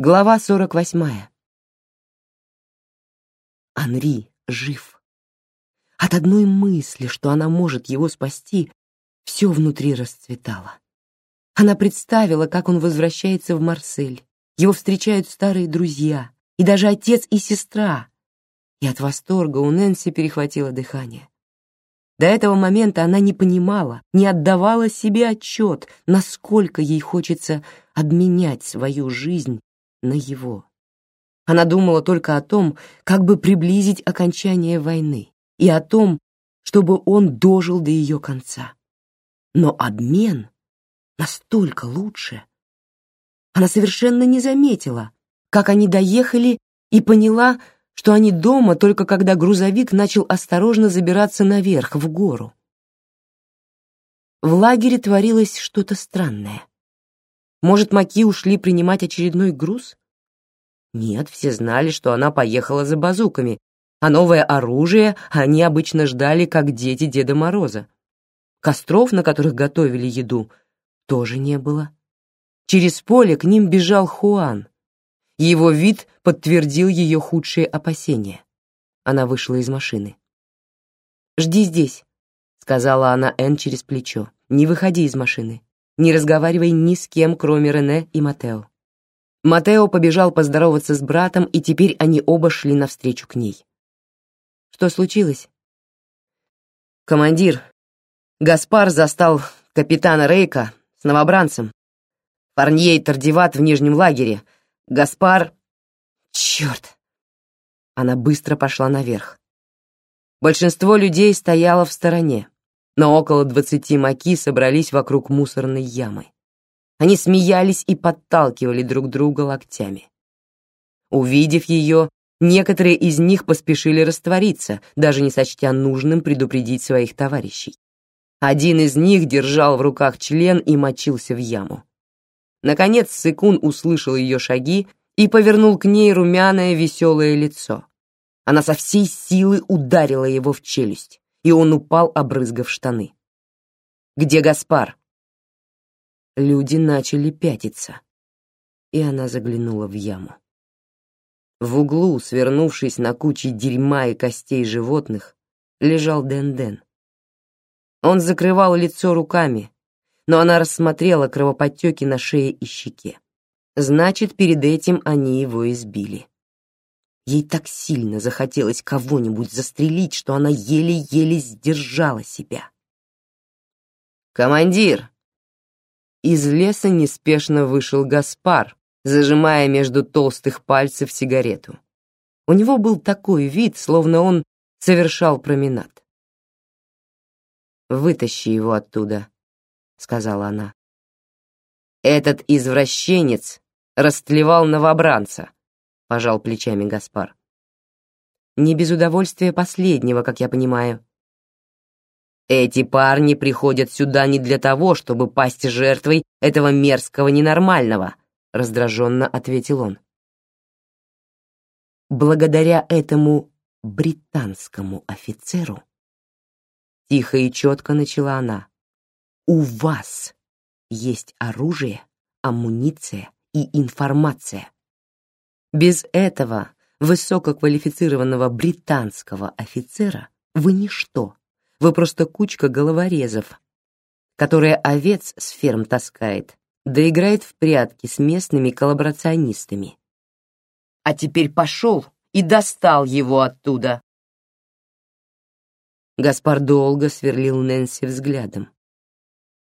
Глава 48. Анри жив. От одной мысли, что она может его спасти, все внутри расцветало. Она представила, как он возвращается в Марсель. Его встречают старые друзья, и даже отец и сестра. И от восторга у Нэнси перехватило дыхание. До этого момента она не понимала, не отдавала себе отчет, насколько ей хочется обменять свою жизнь на его. Она думала только о том, как бы приблизить окончание войны, и о том, чтобы он дожил до ее конца. Но обмен настолько лучше. Она совершенно не заметила, как они доехали, и поняла, что они дома только когда грузовик начал осторожно забираться наверх, в гору. В лагере творилось что-то странное. Может, Маки ушли принимать очередной груз? Нет, все знали, что она поехала за базуками, а новое оружие они обычно ждали, как дети Деда Мороза. Костров, на которых готовили еду, тоже не было. Через поле к ним бежал Хуан. Его вид подтвердил ее худшие опасения. Она вышла из машины. «Жди здесь», — сказала она Энн через плечо. «Не выходи из машины. Не разговаривай ни с кем, кроме Рене и Матео. Матео побежал поздороваться с братом, и теперь они оба шли навстречу к ней. Что случилось? Командир, Гаспар застал капитана Рейка с новобранцем. Парней Тардиват в нижнем лагере. Гаспар... Черт! Она быстро пошла наверх. Большинство людей стояло в стороне но около двадцати маки собрались вокруг мусорной ямы. Они смеялись и подталкивали друг друга локтями. Увидев ее, некоторые из них поспешили раствориться, даже не сочтя нужным предупредить своих товарищей. Один из них держал в руках член и мочился в яму. Наконец Сыкун услышал ее шаги и повернул к ней румяное веселое лицо. Она со всей силы ударила его в челюсть и он упал, обрызгав штаны. «Где Гаспар?» Люди начали пятиться, и она заглянула в яму. В углу, свернувшись на куче дерьма и костей животных, лежал Ден-Ден. Он закрывал лицо руками, но она рассмотрела кровоподтеки на шее и щеке. Значит, перед этим они его избили. Ей так сильно захотелось кого-нибудь застрелить, что она еле-еле сдержала себя. «Командир!» Из леса неспешно вышел Гаспар, зажимая между толстых пальцев сигарету. У него был такой вид, словно он совершал променад. «Вытащи его оттуда», — сказала она. «Этот извращенец растлевал новобранца пожал плечами Гаспар. Не без удовольствия последнего, как я понимаю. Эти парни приходят сюда не для того, чтобы пасть жертвой этого мерзкого ненормального, раздраженно ответил он. Благодаря этому британскому офицеру тихо и четко начала она. У вас есть оружие, амуниция и информация. Без этого высококвалифицированного британского офицера вы ничто. Вы просто кучка головорезов, которая овец с ферм таскает, да играет в прятки с местными коллаборационистами. А теперь пошел и достал его оттуда. Гаспар долго сверлил Нэнси взглядом,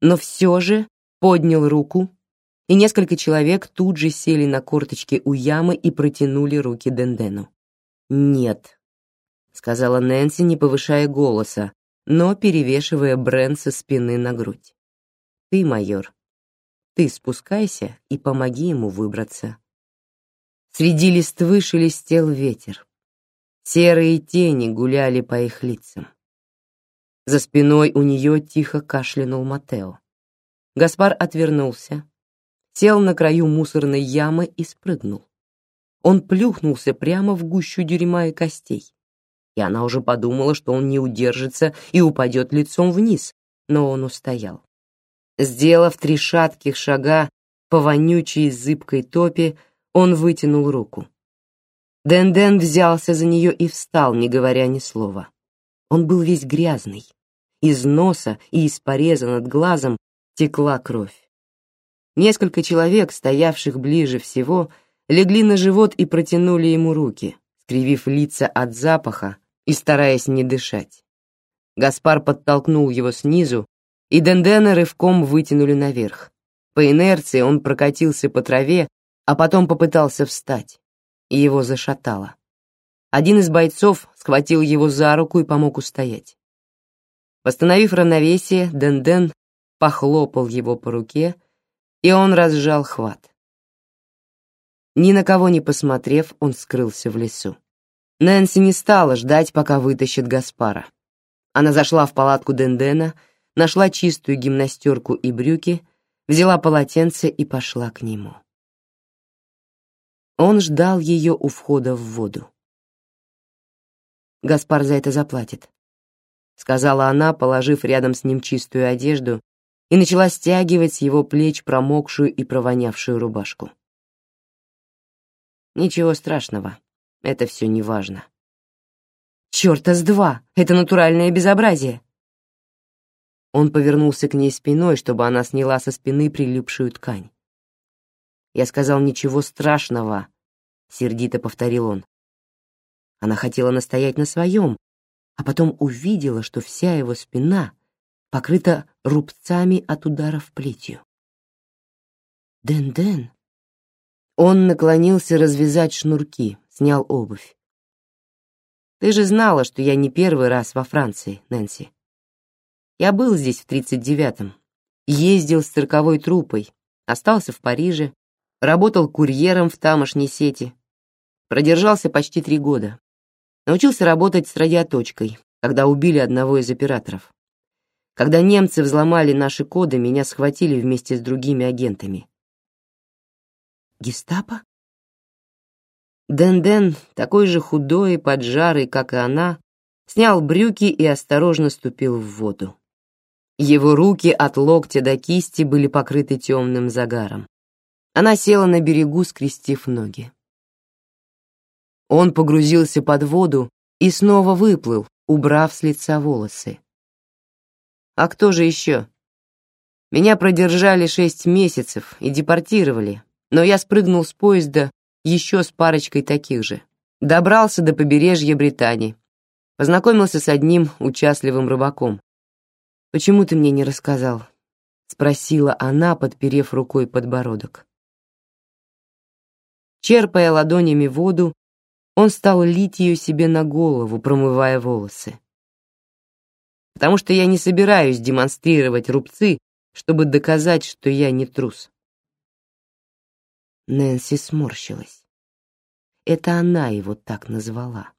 но все же поднял руку и несколько человек тут же сели на корточки у ямы и протянули руки Дендену. «Нет», — сказала Нэнси, не повышая голоса, но перевешивая Брен со спины на грудь. «Ты, майор, ты спускайся и помоги ему выбраться». Среди листвы шелестел ветер. Серые тени гуляли по их лицам. За спиной у нее тихо кашлянул Матео. Гаспар отвернулся, сел на краю мусорной ямы и спрыгнул. Он плюхнулся прямо в гущу дерьма и костей. И она уже подумала, что он не удержится и упадет лицом вниз, но он устоял. Сделав три шатких шага по вонючей зыбкой топе, он вытянул руку. Дэн-Дэн взялся за нее и встал, не говоря ни слова. Он был весь грязный. Из носа и из пореза над глазом текла кровь. Несколько человек, стоявших ближе всего, легли на живот и протянули ему руки, скривив лица от запаха и стараясь не дышать. Гаспар подтолкнул его снизу, и Дендена рывком вытянули наверх. По инерции он прокатился по траве, а потом попытался встать, и его зашатало. Один из бойцов схватил его за руку и помог устоять. Восстановив равновесие, Денден похлопал его по руке, и он разжал хват. Ни на кого не посмотрев, он скрылся в лесу. Нэнси не стала ждать, пока вытащит Гаспара. Она зашла в палатку Дендена, нашла чистую гимнастерку и брюки, взяла полотенце и пошла к нему. Он ждал ее у входа в воду. Гаспар за это заплатит, сказала она, положив рядом с ним чистую одежду, и начала стягивать его плеч промокшую и провонявшую рубашку. Ничего страшного, это все не важно. Чёрта с два, это натуральное безобразие. Он повернулся к ней спиной, чтобы она сняла со спины прилипшую ткань. Я сказал ничего страшного, сердито повторил он. Она хотела настоять на своем, а потом увидела, что вся его спина покрыта рубцами от ударов плетью. Дэн-Дэн. Он наклонился развязать шнурки, снял обувь. Ты же знала, что я не первый раз во Франции, Нэнси. Я был здесь в тридцать девятом, ездил с цирковой труппой, остался в Париже, работал курьером в тамошней сети, продержался почти три года. Научился работать с радиоточкой, когда убили одного из операторов. Когда немцы взломали наши коды, меня схватили вместе с другими агентами. Гестапо? Дэн-Дэн, такой же худой и поджарый, как и она, снял брюки и осторожно ступил в воду. Его руки от локтя до кисти были покрыты темным загаром. Она села на берегу, скрестив ноги. Он погрузился под воду и снова выплыл, убрав с лица волосы. А кто же еще? Меня продержали шесть месяцев и депортировали, но я спрыгнул с поезда еще с парочкой таких же. Добрался до побережья Британии. Познакомился с одним участливым рыбаком. «Почему ты мне не рассказал?» — спросила она, подперев рукой подбородок. Черпая ладонями воду, он стал лить ее себе на голову, промывая волосы. Потому что я не собираюсь демонстрировать рубцы, чтобы доказать, что я не трус. Нэнси сморщилась. Это она его так назвала.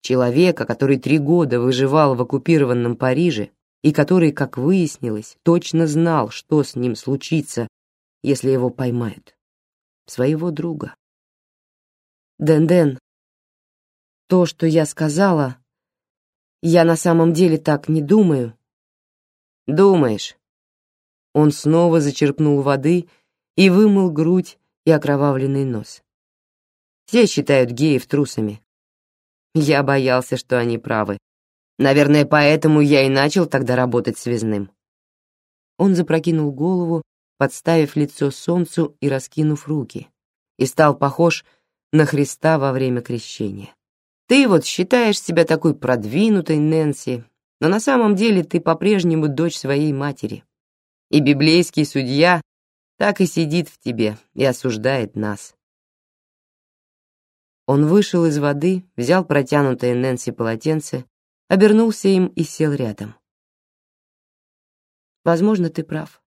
Человека, который три года выживал в оккупированном Париже и который, как выяснилось, точно знал, что с ним случится, если его поймают. Своего друга. Дэн-Дэн, то, что я сказала, я на самом деле так не думаю. Думаешь? Он снова зачерпнул воды и вымыл грудь и окровавленный нос. Все считают геев трусами. Я боялся, что они правы. Наверное, поэтому я и начал тогда работать связным. Он запрокинул голову, подставив лицо солнцу и раскинув руки, и стал похож на Христа во время крещения. Ты вот считаешь себя такой продвинутой, Нэнси, но на самом деле ты по-прежнему дочь своей матери. И библейский судья так и сидит в тебе и осуждает нас. Он вышел из воды, взял протянутое Нэнси полотенце, обернулся им и сел рядом. Возможно, ты прав.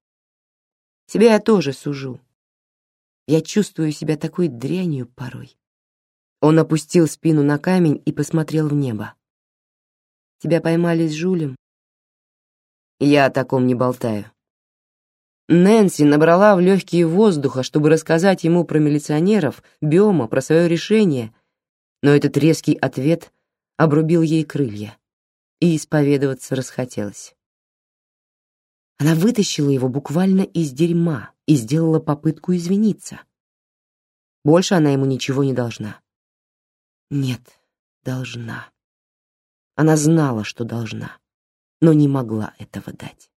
Себя я тоже сужу. Я чувствую себя такой дрянью порой. Он опустил спину на камень и посмотрел в небо. Тебя поймали с Жулем? Я о таком не болтаю. Нэнси набрала в легкие воздуха, чтобы рассказать ему про милиционеров, Биома, про свое решение, но этот резкий ответ обрубил ей крылья, и исповедоваться расхотелось. Она вытащила его буквально из дерьма и сделала попытку извиниться. Больше она ему ничего не должна. Нет, должна. Она знала, что должна, но не могла этого дать.